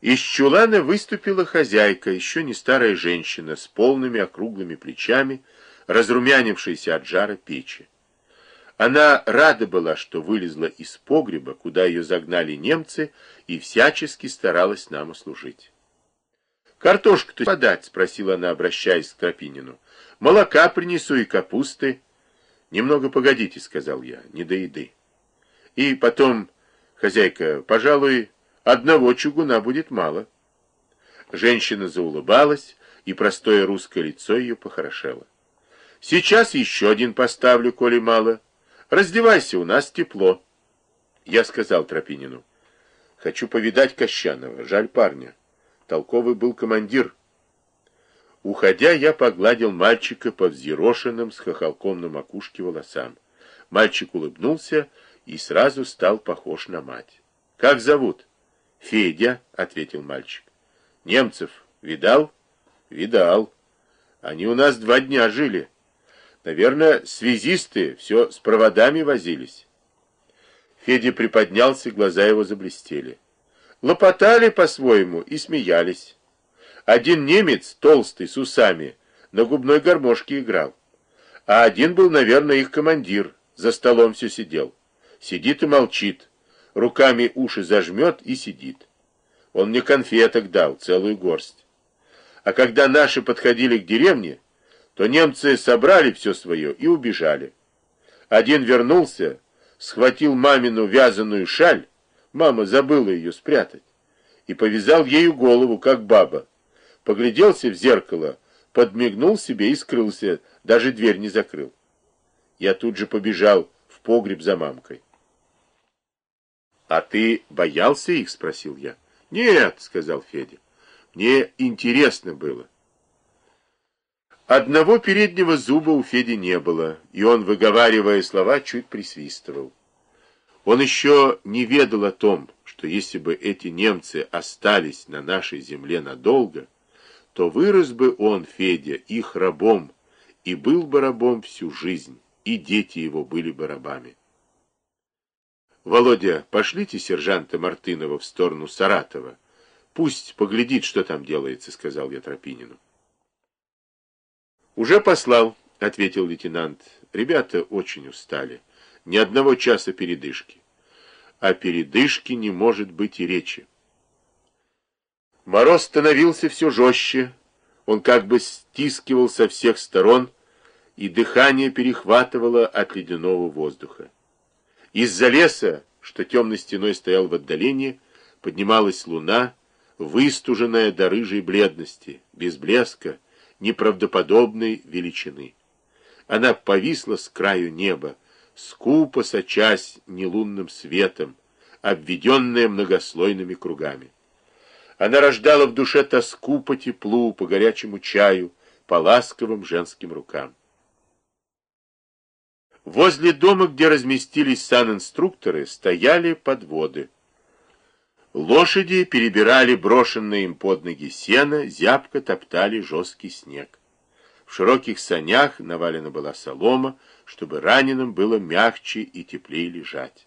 Из чулана выступила хозяйка, еще не старая женщина, с полными округлыми плечами, разрумянившаяся от жара печи. Она рада была, что вылезла из погреба, куда ее загнали немцы, и всячески старалась нам услужить. «Картошку-то подать?» — спросила она, обращаясь к Тропинину. «Молока принесу и капусты». «Немного погодите», — сказал я, — «не до еды». И потом, хозяйка, пожалуй, одного чугуна будет мало. Женщина заулыбалась, и простое русское лицо ее похорошело. «Сейчас еще один поставлю, коли мало». Раздевайся, у нас тепло. Я сказал Тропинину. Хочу повидать Кощанова. Жаль парня. Толковый был командир. Уходя, я погладил мальчика по взъерошенным с хохолком на макушке волосам. Мальчик улыбнулся и сразу стал похож на мать. «Как зовут?» «Федя», — ответил мальчик. «Немцев видал?» «Видал. Они у нас два дня жили». Наверное, связисты все с проводами возились. Федя приподнялся, глаза его заблестели. Лопотали по-своему и смеялись. Один немец, толстый, с усами, на губной гармошке играл. А один был, наверное, их командир, за столом все сидел. Сидит и молчит, руками уши зажмет и сидит. Он мне конфеток дал, целую горсть. А когда наши подходили к деревне, то немцы собрали все свое и убежали. Один вернулся, схватил мамину вязаную шаль, мама забыла ее спрятать, и повязал ею голову, как баба. Погляделся в зеркало, подмигнул себе и скрылся, даже дверь не закрыл. Я тут же побежал в погреб за мамкой. «А ты боялся их?» — спросил я. «Нет», — сказал Федя. «Мне интересно было». Одного переднего зуба у Феди не было, и он, выговаривая слова, чуть присвистывал. Он еще не ведал о том, что если бы эти немцы остались на нашей земле надолго, то вырос бы он, Федя, их рабом, и был бы рабом всю жизнь, и дети его были бы рабами. Володя, пошлите сержанта Мартынова в сторону Саратова. Пусть поглядит, что там делается, сказал я Тропинину. «Уже послал», — ответил лейтенант. «Ребята очень устали. Ни одного часа передышки. О передышке не может быть и речи». Мороз становился все жестче. Он как бы стискивал со всех сторон, и дыхание перехватывало от ледяного воздуха. Из-за леса, что темной стеной стоял в отдалении, поднималась луна, выстуженная до рыжей бледности, без блеска, неправдоподобной величины. Она повисла с краю неба, скупо сочась нелунным светом, обведенная многослойными кругами. Она рождала в душе тоску по теплу, по горячему чаю, по ласковым женским рукам. Возле дома, где разместились санинструкторы, стояли подводы. Лошади перебирали брошенные им под ноги сено, зябко топтали жесткий снег. В широких санях навалена была солома, чтобы раненым было мягче и теплее лежать.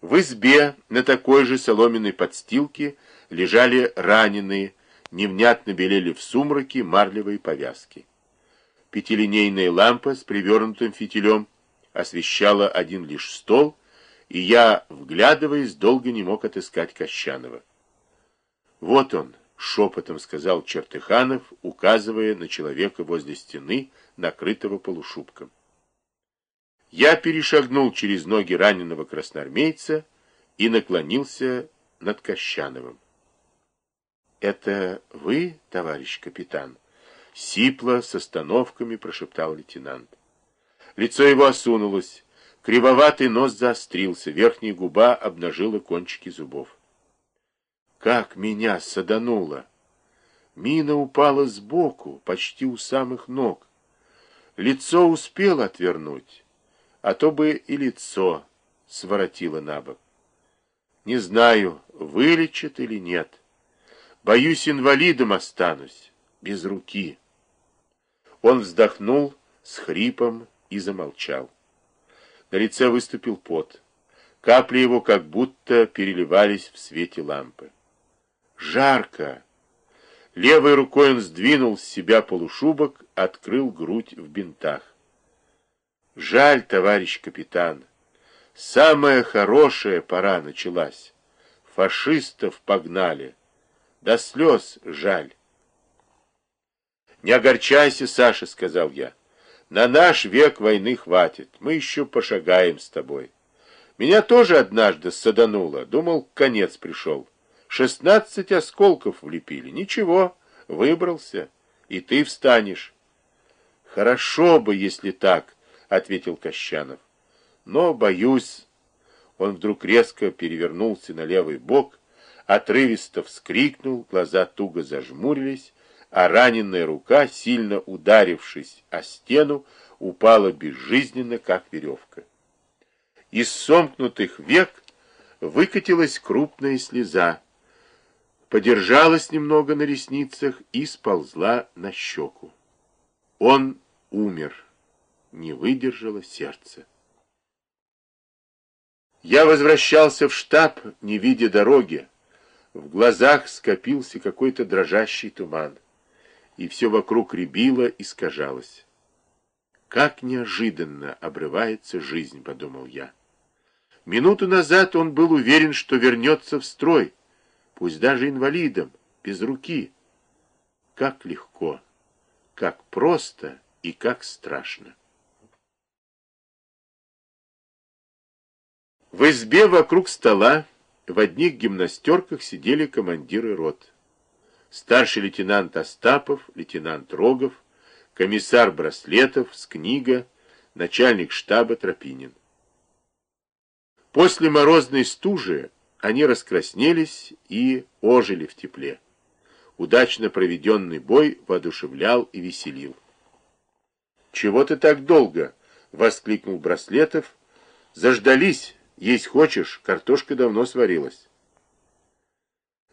В избе на такой же соломенной подстилке лежали раненые, невнятно белели в сумраке марлевые повязки. Пятилинейная лампа с привернутым фитилем освещала один лишь стол, и я, вглядываясь, долго не мог отыскать Кощанова. «Вот он», — шепотом сказал Чертыханов, указывая на человека возле стены, накрытого полушубком. Я перешагнул через ноги раненого красноармейца и наклонился над Кощановым. «Это вы, товарищ капитан?» — сипло с остановками прошептал лейтенант. Лицо его осунулось, Кривоватый нос заострился, верхняя губа обнажила кончики зубов. Как меня садануло! Мина упала сбоку, почти у самых ног. Лицо успел отвернуть, а то бы и лицо своротило на бок. Не знаю, вылечит или нет. Боюсь, инвалидом останусь, без руки. Он вздохнул с хрипом и замолчал. На лице выступил пот. Капли его как будто переливались в свете лампы. Жарко. Левой рукой он сдвинул с себя полушубок, открыл грудь в бинтах. Жаль, товарищ капитан. Самая хорошая пора началась. Фашистов погнали. До слез жаль. «Не огорчайся, Саша», — сказал я. «На наш век войны хватит. Мы еще пошагаем с тобой». Меня тоже однажды садануло. Думал, конец пришел. Шестнадцать осколков влепили. Ничего, выбрался. И ты встанешь. Хорошо бы, если так, ответил Кощанов. Но, боюсь... Он вдруг резко перевернулся на левый бок, отрывисто вскрикнул, глаза туго зажмурились, а раненая рука, сильно ударившись о стену, упала безжизненно, как веревка. Из сомкнутых век выкатилась крупная слеза, подержалась немного на ресницах и сползла на щеку. Он умер, не выдержало сердце. Я возвращался в штаб, не видя дороги. В глазах скопился какой-то дрожащий туман, и все вокруг рябило искажалось. Как неожиданно обрывается жизнь, подумал я. Минуту назад он был уверен, что вернется в строй, пусть даже инвалидом, без руки. Как легко, как просто и как страшно. В избе вокруг стола в одних гимнастерках сидели командиры рот. Старший лейтенант Остапов, лейтенант Рогов, комиссар Браслетов с книга, начальник штаба Тропинин. После морозной стужи они раскраснелись и ожили в тепле. Удачно проведенный бой воодушевлял и веселил. «Чего ты так долго?» — воскликнул Браслетов. «Заждались, есть хочешь, картошка давно сварилась».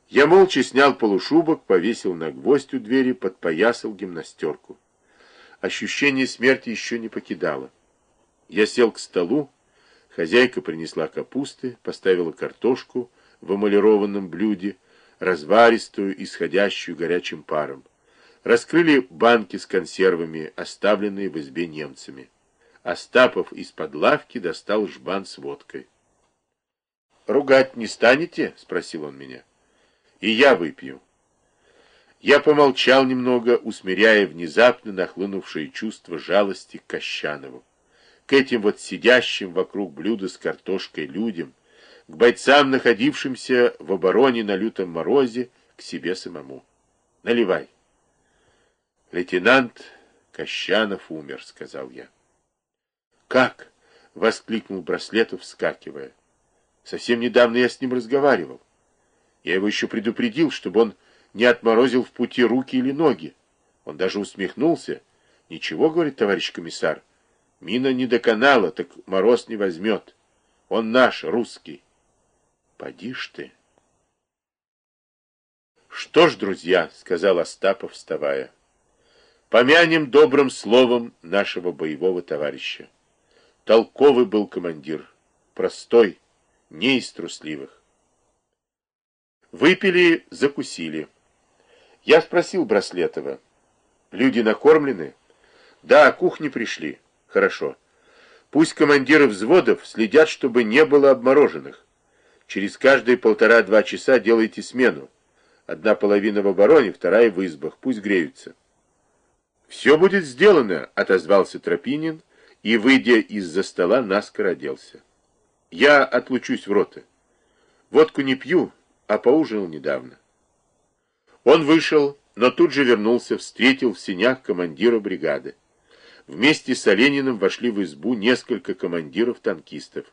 Я молча снял полушубок, повесил на гвоздь у двери, подпоясал гимнастерку. Ощущение смерти еще не покидало. Я сел к столу, Хозяйка принесла капусты, поставила картошку в эмалированном блюде, разваристую, исходящую горячим паром. Раскрыли банки с консервами, оставленные в избе немцами. Остапов из-под лавки достал жбан с водкой. «Ругать не станете?» — спросил он меня. «И я выпью». Я помолчал немного, усмиряя внезапно нахлынувшее чувство жалости к Кощанову к этим вот сидящим вокруг блюда с картошкой людям, к бойцам, находившимся в обороне на лютом морозе, к себе самому. Наливай. Лейтенант Кощанов умер, сказал я. Как? Воскликнул Браслетов, вскакивая. Совсем недавно я с ним разговаривал. Я его еще предупредил, чтобы он не отморозил в пути руки или ноги. Он даже усмехнулся. Ничего, говорит товарищ комиссар, Мина не до канала, так мороз не возьмет. Он наш, русский. Поди ж ты. Что ж, друзья, сказал Остапов, вставая, помянем добрым словом нашего боевого товарища. Толковый был командир, простой, не из трусливых. Выпили, закусили. Я спросил Браслетова, люди накормлены? Да, кухни пришли. Хорошо. Пусть командиры взводов следят, чтобы не было обмороженных. Через каждые полтора-два часа делайте смену. Одна половина в обороне, вторая в избах. Пусть греются. «Все будет сделано», — отозвался Тропинин и, выйдя из-за стола, наскоро оделся. «Я отлучусь в роты. Водку не пью, а поужинал недавно». Он вышел, но тут же вернулся, встретил в синях командира бригады. Вместе с Олениным вошли в избу несколько командиров-танкистов.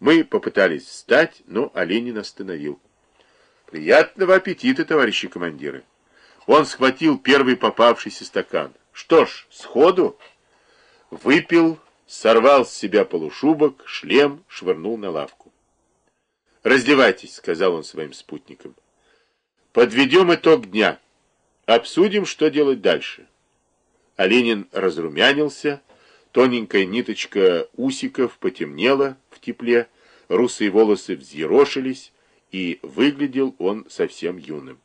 Мы попытались встать, но Оленин остановил. «Приятного аппетита, товарищи командиры!» Он схватил первый попавшийся стакан. «Что ж, сходу?» Выпил, сорвал с себя полушубок, шлем, швырнул на лавку. «Раздевайтесь», — сказал он своим спутникам. «Подведем итог дня. Обсудим, что делать дальше». А Ленин разрумянился, тоненькая ниточка усиков потемнела в тепле, русые волосы взъерошились, и выглядел он совсем юным.